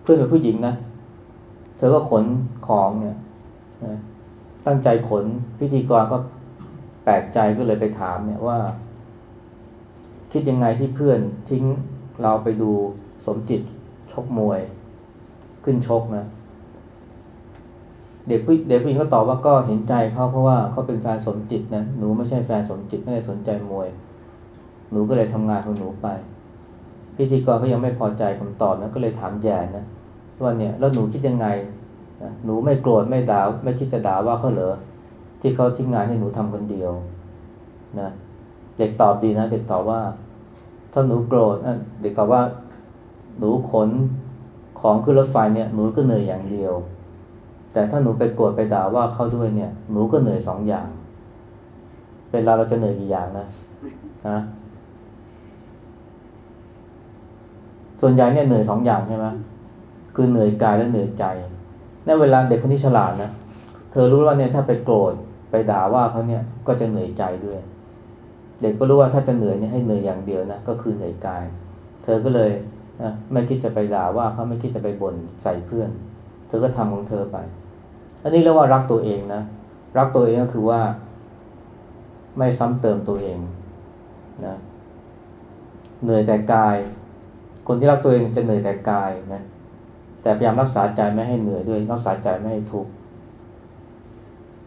เพื่อนเป็นผู้หญิงนะ เธอก็ขนของเนี่ยนะ ตั้งใจขนพิธีกรก็แปลกใจก็เลยไปถามเนี่ยว่า คิดยังไงที่เพื่อนทิ้งเราไปดูสมจิตชกมวย ขึ้นชกนะเด็กผู้เด็กผู้หญิงก็ตอบว่าก็เห็นใจเขาเพราะว่าเขาเป็นแฟนสมจิตนะหนูไม่ใช่แฟนสมจิตไม่ได้สนใจมวย หนูก็เลยทำงานของหนูไป พิธีกรก็ยังไม่พอใจคำตอบนะก็เลยถามแย่นะว่าเนี่ยแล้วหนูคิดยังไง หนูไม่โกรธไม่ด่าไม่คิดจะด่าว่าเขาเหรอที่เขาทิ้งงานให้หนูทำคนเดียวนะเด็กตอบดีนะเด็กตอบว่า ถ้าหนูโกรธเด็กตอบว่า หนูขนของขึ้นรถไฟเนี่ยหนูก็เหนื่อยอย่างเดียว แต่ถ้าหนูไปโกรธไปด่าว่าเขาด้วยเนี่ย หนูก็เหนื่อยสองอย่าง เป็นเราเราจะเหนื่อยกี่อย่างนะฮะส่วนใหญ่เนี่ยเหนื่อยสองอย่างใช่ไหมคือเหนื่อยกายและเหนื่อยใจ ในเวลาเด็กคนที่ฉลาดนะ เธอรู้ว่าเนี่ยถ้าไปโกรธไปด่าว่าเขาเนี่ยก็จะเหนื่อยใจด้วย เด็กก็รู้ว่าถ้าจะเหนื่อยเนี่ยให้เหนื่อยอย่างเดียวนะก็คือเหนื่อยกาย เธอก็เลยนะไม่คิดจะไปด่าว่าเขาไม่คิดจะไปบ่นใส่เพื่อน เธอก็ทำของเธอไป อันนี้เรียกว่ารักตัวเองนะรักตัวเองก็คือว่า ไม่ซ้ำเติมตัวเองนะเหนื่อยแต่กาย คนที่รักตัวเองจะเหนื่อยแต่กายนะ แต่พยายามรักษาใจไม่ให้เหนื่อยด้วย รักษาใจไม่ให้ทุกข์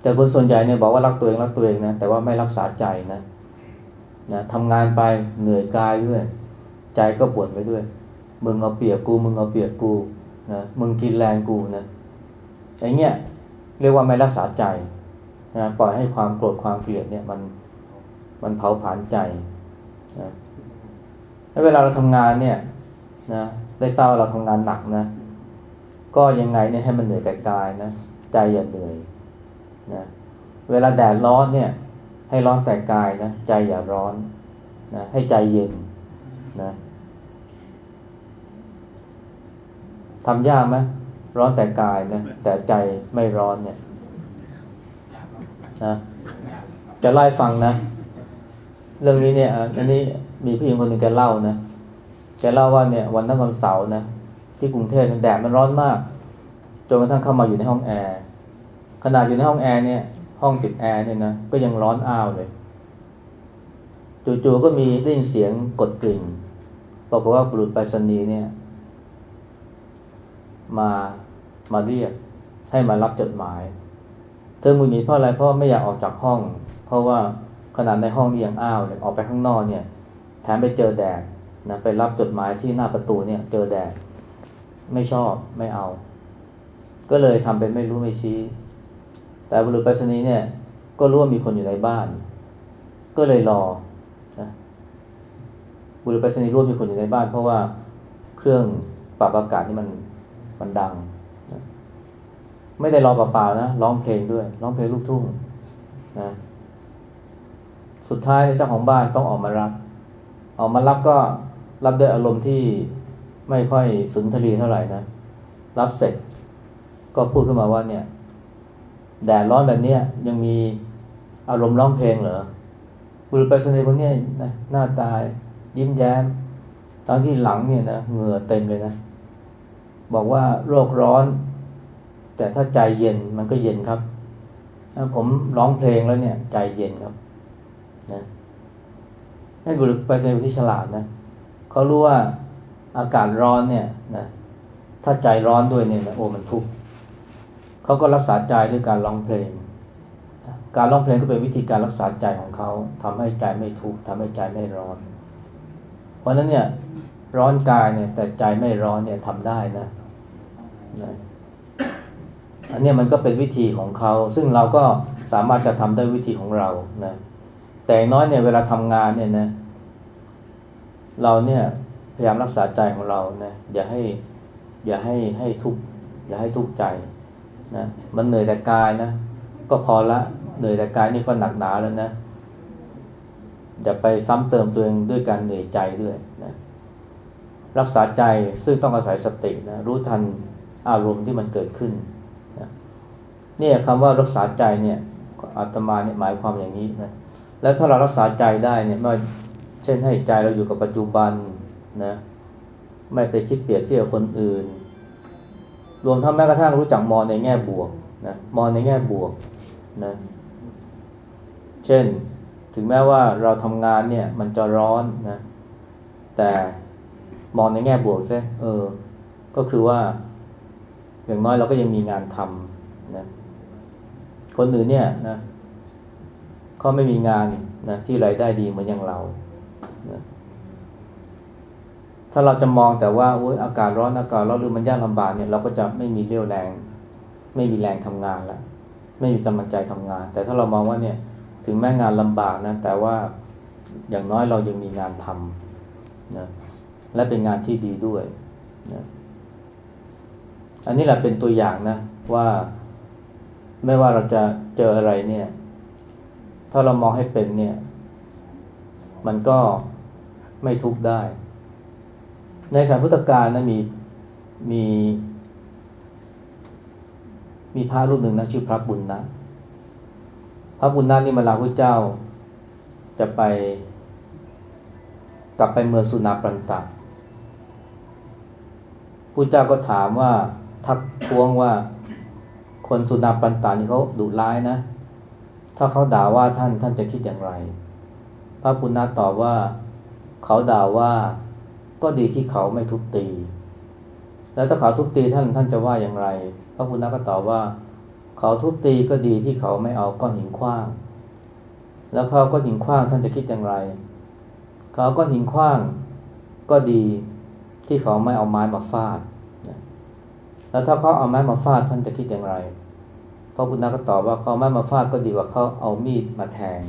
แต่คนส่วนใหญ่เนี่ยบอกว่ารักตัวเองรักตัวเองนะแต่ว่าไม่รักษาใจนะนะทำงานไปเหนื่อยกายด้วย ใจก็ปวดไปด้วย มึงเอาเปรียบกู มึงเอาเปรียบกูนะมึงกินแรงกูนะไอย่างเงี้ยเรียกว่าไม่รักษาใจนะปล่อยให้ความโกรธความเกลียดเนี่ยมันมันเผาผลาญใจนะแล้วเวลาเราทำงานเนี่ยนะได้ทราบว่าเราทำงานหนักนะ ก็ยังไงเนี่ยให้มันเหนื่อยแต่กายนะใจอย่าเหนื่อยนะเวลาแดดร้อนเนี่ย ให้ร้อนแต่กายนะใจอย่าร้อนนะให้ใจเย็นนะทำยากไหมร้อนแต่กายนะแต่ใจไม่ร้อนเนี่ยนะจะไล่ฟังนะ เรื่องนี้เนี่ยอันนี้มีผู้หญิงคนหนึ่งแกเล่านะแกเล่าว่าเนี่ย วันนั้นวันเสาร์นะ ที่กรุงเทพแดดมันร้อนมากจนกระทั่งเข้ามาอยู่ในห้องแอร์ขนาดอยู่ในห้องแอร์เนี่ย ห้องติดแอร์เนี่ยนะก็ยังร้อนอ้าวเลยจู่ๆก็มีได้ยินเสียงกดกริ่งบอกว่าบุรุษไปรษณีย์เนี่ย มามาเรียกให้มารับจดหมาย เธอหงุดหงิดเพราะอะไรเพราะไม่อยากออกจากห้อง เพราะว่าขนาดในห้องที่ยังอ้าวเลยออกไปข้างนอกเนี่ย แถมไปเจอแดดนะไปรับจดหมายที่หน้าประตูเนี่ย เจอแดด ไม่ชอบไม่เอา ก็เลยทำเป็นไม่รู้ไม่ชี้ แต่บุรุษไปรษณีย์เนี่ย ก็รู้ว่ามีคนอยู่ในบ้าน ก็เลยรอนะบุรุษไปรษณีย์รู้ว่ามีคนอยู่ในบ้าน เพราะว่าเครื่องปรับอากาศนี่มันมันดังนะไม่ได้รอเปล่าๆนะร้องเพลงด้วย ร้องเพลงลูกทุ่งนะสุดท้ายเจ้าของบ้านต้องออกมารับ ออกมารับก็รับด้วยอารมณ์ที่ ไม่ค่อยสุนทรีเท่าไหร่นะ รับเสร็จก็พูดขึ้นมาว่าเนี่ย แดดร้อนแบบเนี้ยยังมีอารมณ์ร้องเพลงเหรอบุรุษไปรษณีย์คนเนี้ยนะหน้าตายยิ้มแย้มทั้งที่หลังเนี่ยนะเหงื่อเต็มเลยนะ บอกว่าโรคร้อน แต่ถ้าใจเย็นมันก็เย็นครับถ้าผมร้องเพลงแล้วเนี่ย ใจเย็นครับนะให้บุรุษไปรษณีย์คนที่ฉลาดนะเขารู้ว่า อากาศร้อนเนี่ยนะถ้าใจร้อนด้วยเนี่ยนะโอ้มันทุกข์เขาก็รักษาใจด้วยการร้องเพลง การร้องเพลงก็เป็นวิธีการรักษาใจของเขาทำให้ใจไม่ทุกข์ทำให้ใจไม่ร้อน เพราะฉะนั้นเนี่ยร้อนกายเนี่ย แต่ใจไม่ร้อนเนี่ยทำได้นะนะอันนี้มันก็เป็นวิธีของเขา ซึ่งเราก็สามารถจะทำได้วิธีของเรานะแต่น้อยเนี่ยเวลาทำงานเนี่ยนะเราเนี่ย พยายามรักษาใจของเรานะอย่าให้อย่าให้ให้ทุกอย่าให้ทุกข์ใจนะมันเหนื่อยแต่กายนะก็พอละเหนื่อยแต่กายนี่ก็หนักหนาแล้วนะอย่าไปซ้ำเติมตัวเองด้วยการเหนื่อยใจด้วยนะรักษาใจซึ่งต้องอาศัยสตินะรู้ทันอารมณ์ที่มันเกิดขึ้นนะนี่คำว่ารักษาใจเนี่ยอาตมาเนี่ยหมายความอย่างนี้นะแล้วถ้าเรารักษาใจได้เนี่ยไม่เช่นให้ใจเราอยู่กับปัจจุบัน นะไม่ไปคิดเปรียบเทียบคนอื่น รวมทั้งแม้กระทั่งรู้จักมองในแง่บวกนะมองในแง่บวกนะเช่นถึงแม้ว่าเราทำงานเนี่ยมันจะร้อนนะแต่มองในแง่บวกใช่เออ ก็คือว่า อย่างน้อยเราก็ยังมีงานทำนะคนอื่นเนี่ยนะเขาไม่มีงานนะที่รายได้ดีเหมือนอย่างเรา ถ้าเราจะมองแต่ว่าโอ้ยอากาศร้อนอากาศร้อนหรือมันยากลำบากเนี่ยเราก็จะไม่มีเรี่ยวแรง ไม่มีแรงทำงานแล้วไม่มีกำลังใจทำงาน แต่ถ้าเรามองว่าเนี่ยถึงแม้งานลำบากนะแต่ว่าอย่างน้อยเรายังมีงานทำนะและเป็นงานที่ดีด้วยนะอันนี้แหละเป็นตัวอย่างนะว่าไม่ว่าเราจะเจออะไรเนี่ย ถ้าเรามองให้เป็นเนี่ย มันก็ไม่ทุกข์ได้ ในสายพุทธกาลนะมีมี มีพระรูปหนึ่งนะชื่อพระบุญนะ พระบุญนะนี่มาลาพระเจ้า จะไป กลับไปเมืองสุนาปันตะพระเจ้าก็ถามว่าทักท้วงว่าคนสุนาปันตานี่เขาดุร้ายนะ ถ้าเขาด่าว่าท่านท่านจะคิดอย่างไร พระปุณณะตอบว่า เขาด่าว่า ก็ดีที่เขาไม่ทุบตี แล้วถ้าเขาทุบตีท่านท่านจะว่าอย่างไร พระปุณณะก็ตอบว่า เขาทุบตีก็ดีที่เขาไม่เอาก้อนหินขว้าง แล้วเขาก้อนหินขว้างท่านจะคิดอย่างไร เขาก้อนหินขว้างก็ดีที่เขาไม่เอาไม้มาฟาด แล้วถ้าเขาเอาไม้มาฟาดท่านจะคิดอย่างไร พระพุทธก็ตอบว่าเขาไม้มาฟาดก็ดีกว่าเขาเอามีดมาแทง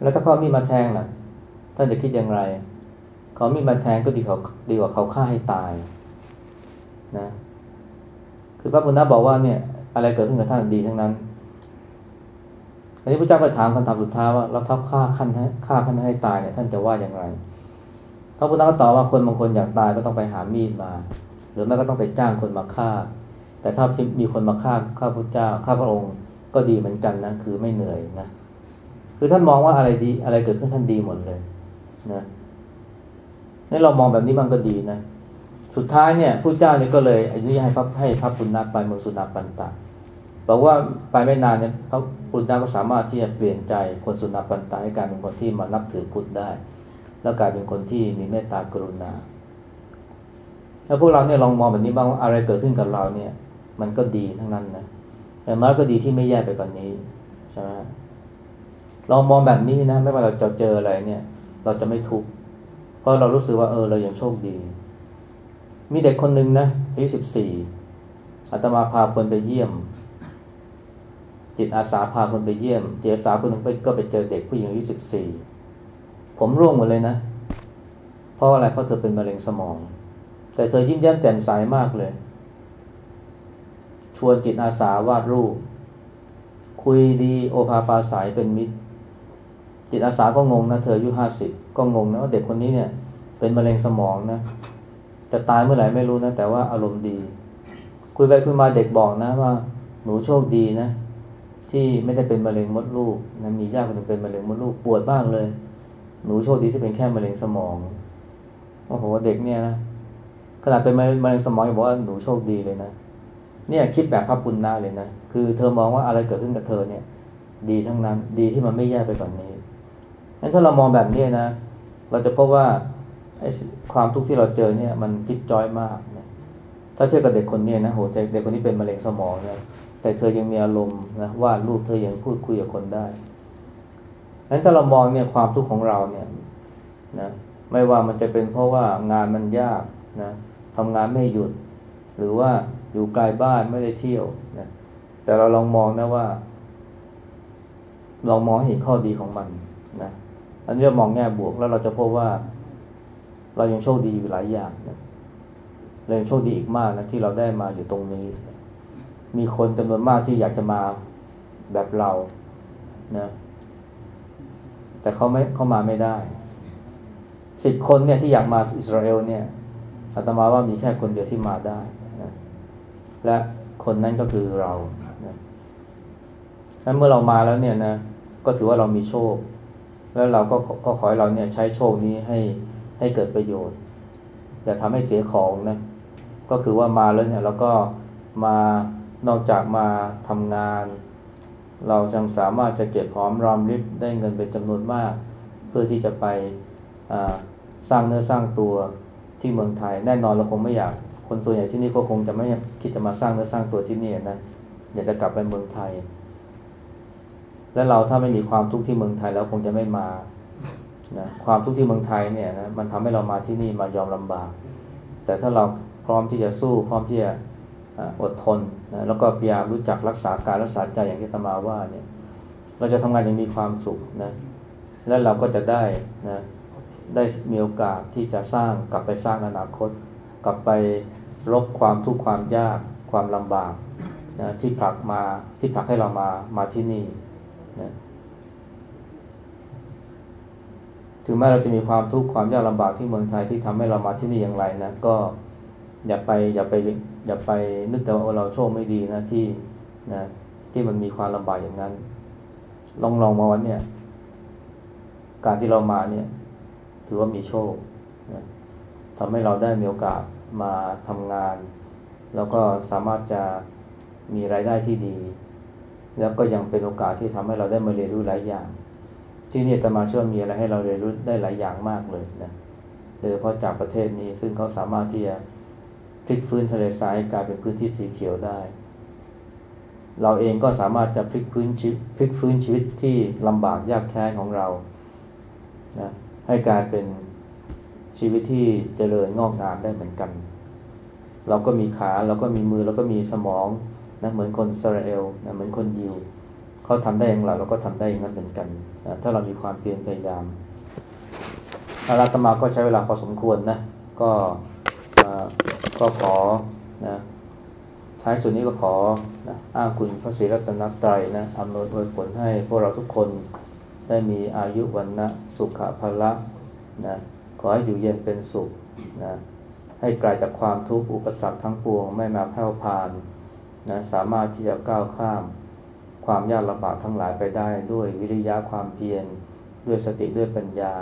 แล้วถ้าเขามีดมาแทงล่ะ ท่านจะคิดอย่างไร เขามีดมาแทงก็ดีกว่าดีกว่าเขาฆ่าให้ตายนะ คือพระพุทธบอกว่าเนี่ย อะไรเกิดขึ้นกับท่านดีทั้งนั้น อันนี้พระเจ้าก็ถามคำถามสุดท้ายว่าเราทับฆ่าขั้นฆ่าขั้นให้ตายเนี่ยท่านจะว่าอย่างไรพระพุทธก็ตอบว่าคนบางคนอยากตายก็ต้องไปหามีดมา หรือไม่ก็ต้องไปจ้างคนมาฆ่า แต่ถ้ามีคนมาฆ่าข้าพระเจ้าข้าพระองค์ก็ดีเหมือนกันนะคือไม่เหนื่อยนะคือท่านมองว่าอะไรดีอะไรเกิดขึ้นท่านดีหมดเลยนะ นี่เรามองแบบนี้มันก็ดีนะ สุดท้ายเนี่ยผู้เจ้าเนี่ยก็เลยอนุญาตให้พระให้พระปุณณะไปเมืองสุนาปันตะบอกว่าไปไม่นานเนี่ยพระปุณณะก็สามารถที่จะเปลี่ยนใจคนสุนาปันตะให้กลายเป็นคนที่มานับถือพุทธได้ แล้วกลายเป็นคนที่มีเมตตากรุณาถ้าพวกเราเนี่ยลองมองแบบนี้บ้างว่าอะไรเกิดขึ้นกับเราเนี่ย มันก็ดีทั้งนั้นนะอย่างน้อยก็ดีที่ไม่แย่ไปกว่านนี้ใช่ไหมลองมองแบบนี้นะ ไม่ว่าเราจะเจออะไรเนี่ย เราจะไม่ทุกข์ ราะเรารู้สึกว่าเออเรายังโชคดี มีเด็กคนหนึ่งนะอายุสิบสี่อาตมาพาคนไปเยี่ยม จิตอาสาพาคนไปเยี่ยม จิตอาสาคนหนึ่งไปก็ไปเจอเด็กผู้หญิงอายุสิบสี่ผมร่วงหมดเลยนะ เพราะอะไรเพราะเธอเป็นมะเร็งสมอง แต่เธอยิ้มแย้มแจ่มใสมากเลย ชวนจิตอาสาวาดรูป คุยดีโอภาปาสายเป็นมิตร จิตอาสาก็งงนะเธออายุห้าสิบ ก็งงนะว่าเด็กคนนี้เนี่ย เป็นมะเร็งสมองนะจะตายเมื่อไหร่ไม่รู้นะ แต่ว่าอารมณ์ดี คุยไปคุยมาเด็กบอกนะว่า หนูโชคดีนะ ที่ไม่ได้เป็นมะเร็งมดลูกนะมีญาติคนหนึ่งเป็นมะเร็งมดลูกปวดมากเลย หนูโชคดีที่เป็นแค่มะเร็งสมองโอ้โหเด็กเนี่ยนะขนาดเป็นมะเร็งสมองยังบอกว่าหนูโชคดีเลยนะเนี่ยคิดแบบพระปุณณะเลยนะ คือเธอมองว่าอะไรเกิดขึ้นกับเธอเนี่ย ดีทั้งนั้น ดีที่มันไม่แย่ไปกว่านนี้งั้นถ้าเรามองแบบนี้นะ เราจะพบว่าความทุกข์ที่เราเจอเนี่ยมันทิบจอยมากนะถ้าเทียบกับเด็กคนนี้นะโหเด็กคนนี้เป็นมะเร็งสมองนะแต่เธอยังมีอารมณ์นะวาดรูปเธอยังพูดคุยกับคนได้งั้นถ้าเรามองเนี่ยความทุกข์ของเราเนี่ยนะไม่ว่ามันจะเป็นเพราะว่างานมันยากนะทำงานไม่หยุด หรือว่าอยู่ไกลบ้านไม่ได้เที่ยวนะแต่เราลองมองนะว่า ลองมองเห็นข้อดีของมันนะ อันนี้เรามองแง่บวกแล้วเราจะพบว่า เรายังโชคดีอยู่หลายอย่างนะเรายังโชคดีอีกมากนะที่เราได้มาอยู่ตรงนี้ มีคนจำนวนมากที่อยากจะมาแบบเรานะแต่เขาไม่เขามาไม่ได้สิบคนเนี่ยที่อยากมาอิสราเอลเนี่ยอาตมาว่ามีแค่คนเดียวที่มาได้นะและคนนั้นก็คือเรานะนั้นเมื่อเรามาแล้วเนี่ยนะก็ถือว่าเรามีโชค แล้วเราก็ก็ขอให้เราเนี่ยใช้โชคนี้ให้ให้เกิดประโยชน์ อย่าทำให้เสียของนะก็คือว่ามาแล้วเนี่ยเราก็มานอกจากมาทำงาน เราจังสามารถจะเก็บหอมรอมริบได้เงินเป็นจำนวนมาก เพื่อที่จะไปสร้างเนื้อสร้างตัวที่เมืองไทย แน่นอนเราคงไม่อยาก คนส่วนใหญ่ที่นี่ก็คงจะไม่คิดจะมาสร้างเนื้อสร้างตัวที่นี่นะอยากจะกลับไปเมืองไทย และเราถ้าไม่มีความทุกข์ที่เมืองไทยแล้วคงจะไม่มานะความทุกข์ที่เมืองไทยเนี่ยนะมันทำให้เรามาที่นี่มายอมลำบาก แต่ถ้าเราพร้อมที่จะสู้พร้อมที่จะอดทนนะแล้วก็พยายามรู้จักรักษาการรักษาใจอย่างที่ตมาว่าเนี่ย เราจะทำงานอย่างมีความสุขนะและเราก็จะได้นะได้มีโอกาสที่จะสร้างกลับไปสร้างอนาคต กลับไปลบความทุกข์ความยากความลำบากนะที่ผลักมาที่ผลักให้เรามามาที่นี่นะ ถึงแม้เราจะมีความทุกข์ความยากลำบากที่เมืองไทยที่ทำให้เรามาที่นี่อย่างไรนะก็อย่าไปอย่าไปอย่าไปนึกแต่ว่าเราโชคไม่ดีนะที่นะที่มันมีความลำบากอย่างนั้น ลองลองมาวันเนี่ย การที่เรามาเนี่ย ถือว่ามีโชคนะทำให้เราได้มีโอกาสมาทำงาน แล้วก็สามารถจะมีรายได้ที่ดี แล้วก็ยังเป็นโอกาสที่ทำให้เราได้มาเรียนรู้หลายอย่าง ที่นี่จะมาเชื่อมีอะไรให้เราเรียนรู้ได้หลายอย่างมากเลยนะโดยเฉพาะจากประเทศนี้ซึ่งเขาสามารถที่จะพลิกฟื้นทะเลทรายกลายเป็นพื้นที่สีเขียวได้ เราเองก็สามารถจะพลิกฟื้นชีวิตพลิกฟื้นชีวิตที่ลำบากยากแค้นของเรานะให้กลายเป็นชีวิตที่เจริญงอกงามได้เหมือนกัน เราก็มีขาเราก็มีมือเราก็มีสมองนะเหมือนคนอิสราเอลนะเหมือนคนยิว เขาทำได้อย่างไรเราก็ทำได้อย่างนั้นเหมือนกันนะถ้าเรามีความเพียรพยายามอาราตมาก็ใช้เวลาพอสมควรนะ ก็ก็ขอนะท้ายสุดนี้ก็ขอนะอ้างคุณพระศรีรัตนตรัยนะอำนวยอวยผลให้พวกเราทุกคนได้มีอายุวันนะสุขภาละนะขอให้อยู่เย็นเป็นสุขนะให้ไกลจากความทุกข์อุปสรรคทั้งปวงไม่มาแผ่วพานนะสามารถที่จะก้าวข้าม ความยากลำบากทั้งหลายไปได้ด้วยวิริยะความเพียรด้วยสติด้วยปัญญา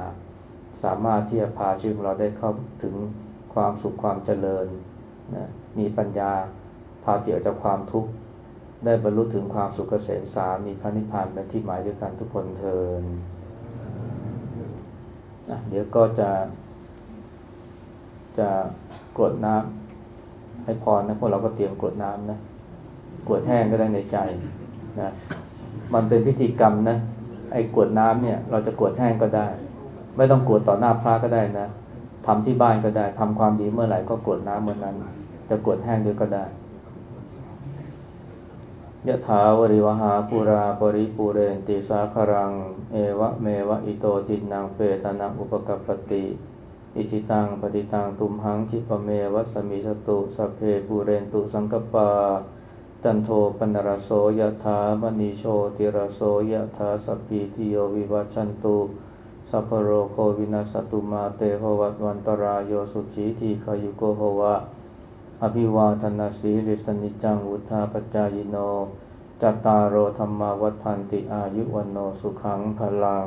สามารถที่จะพาชีวิตของเราได้เข้าถึงความสุขความเจริญนะมีปัญญาพาเจิตออกจากความทุกข์ได้บรรลุถึงความสุขเกษมสารมีพระนิพพานเป็นที่หมายด้วยกันทุกคนเทินนะเดี๋ยวก็จะจะกรวดน้ำให้พรนะพวกเราก็เตรียมกรวดน้ำนะกรวดแห้งก็ได้ในใจ นะมันเป็นพิธีกรรมนะไอ้กวดน้ำเนี่ย เราจะกวดแห้งก็ได้ ไม่ต้องกวดต่อหน้าพระก็ได้นะทำที่บ้านก็ได้ทำความดีเมื่อไหร่ก็กวดน้ำเมื่อนั้น จะกวดแห้งด้วยก็ได้ยะถาวริวหาปุราปริปูเรนติสาครัง เอวะเมวะอิโตทินังเปตานังอุปกัปติ อิจิตังปฏิตังตุมหังคิปะเมวัสมิสตุสเพปูเรนตุสังกปา จันโทปนรโสยะถามณีโชติรโสยะถาสพีติโยวิวัชันตุสัพโรโควินัสตุมาเตภวัตวันตรายโยสุขีทีขายุโกภวะ อภิวาทนาสีริสนิจังวุธาปจายโน จตตารโอธรรมาวัฏันติอายุวันโนสุขังพลัง